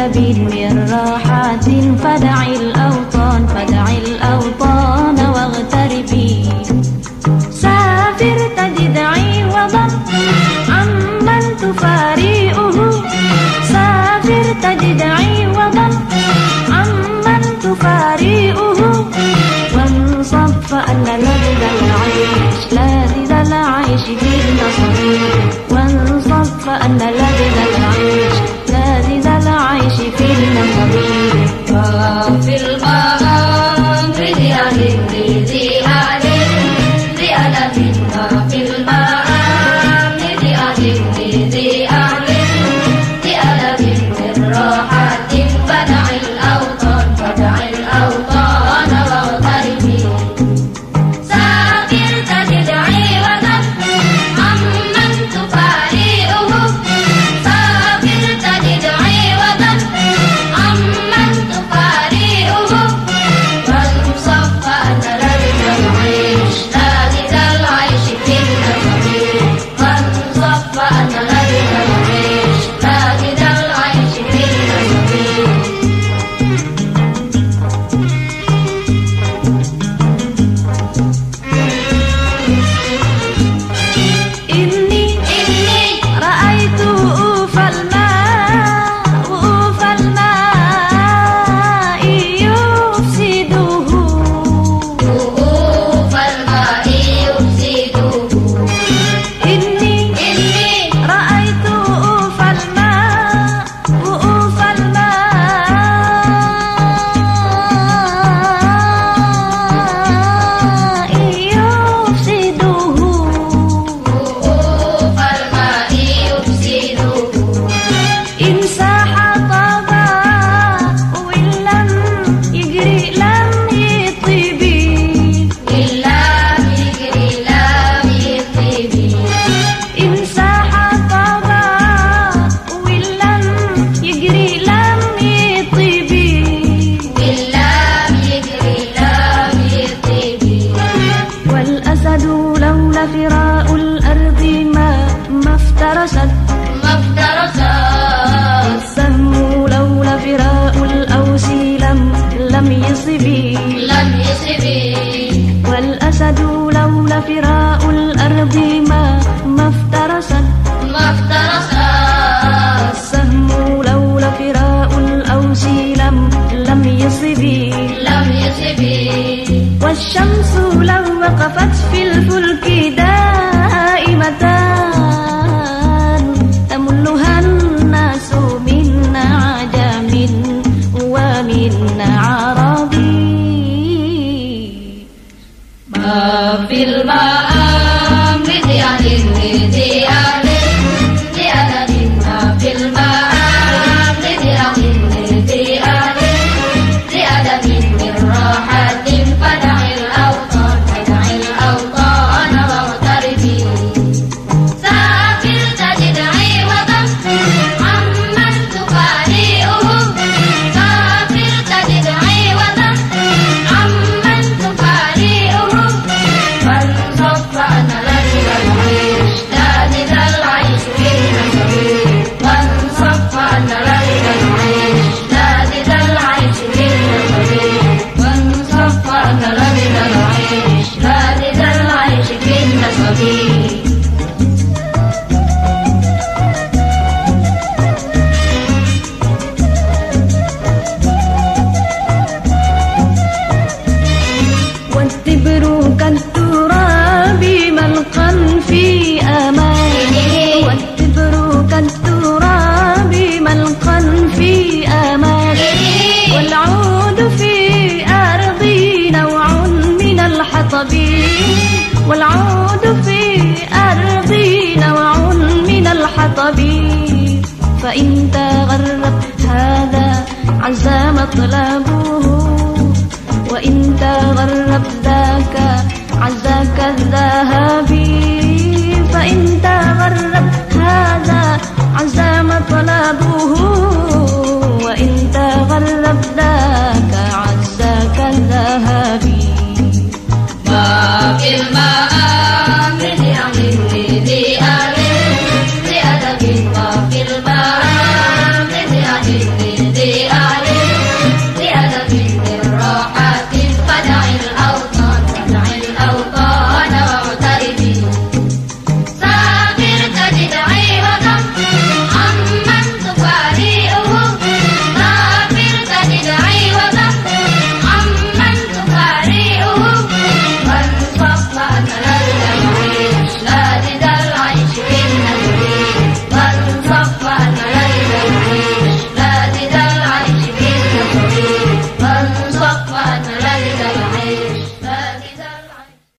نبيل من راحات فدعي الأوطان فدعي الأوطان واغتربي سافر تجدعي وضم عمن تفارق في الماء. والعود في أرضي نوع من الحطب. فإن تغرب هذا عز مطلبه وإن تغرب ذاك عزاك كالذهبي